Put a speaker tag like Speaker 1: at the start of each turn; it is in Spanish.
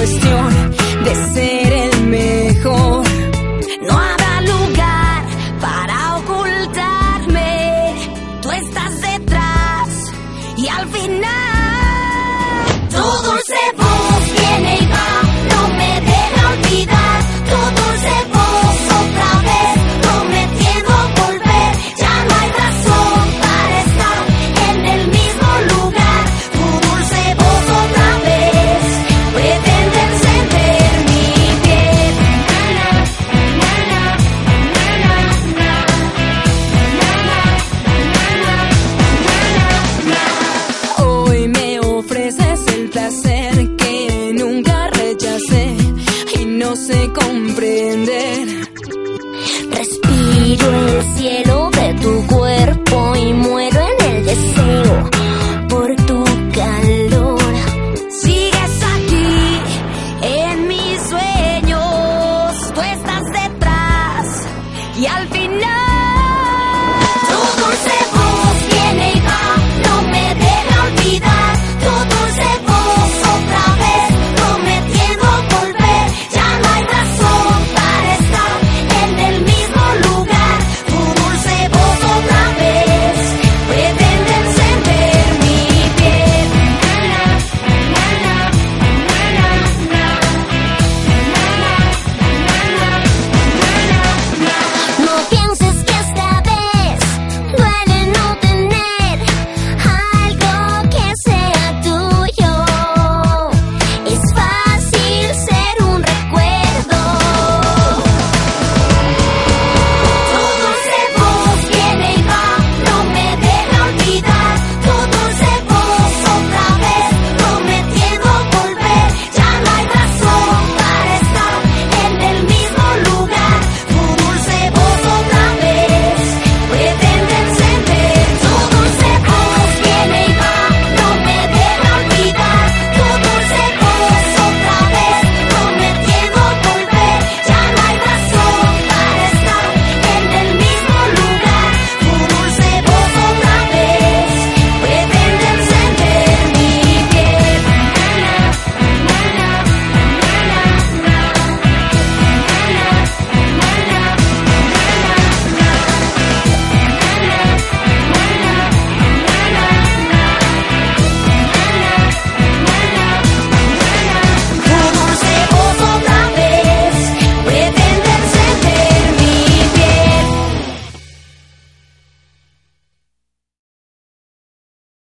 Speaker 1: cuestión de ser el hace comprender.
Speaker 2: Respiro el cielo.